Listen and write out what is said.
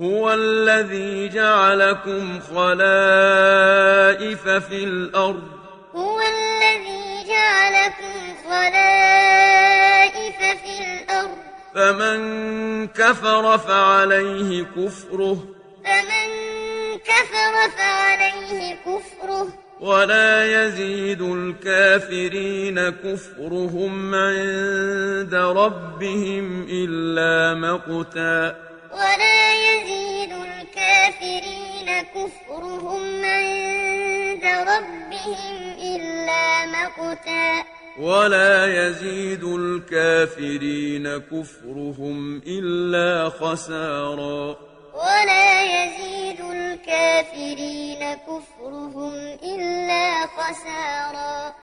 هو الذي جعلكم خلائف في الأرض. هو الذي جعلكم خلائف في الأرض. فمن كفر فعليه كفره. فمن كفر فعليه كفره. ولا يزيد الكافرين كفرهم عند ربهم إلا مقتا. ولا كفرهم عند ربهم إلا مقتا. ولا يزيد الكافرين كفرهم إلا خسارا. ولا يزيد الكافرين كفرهم إلا خسارا.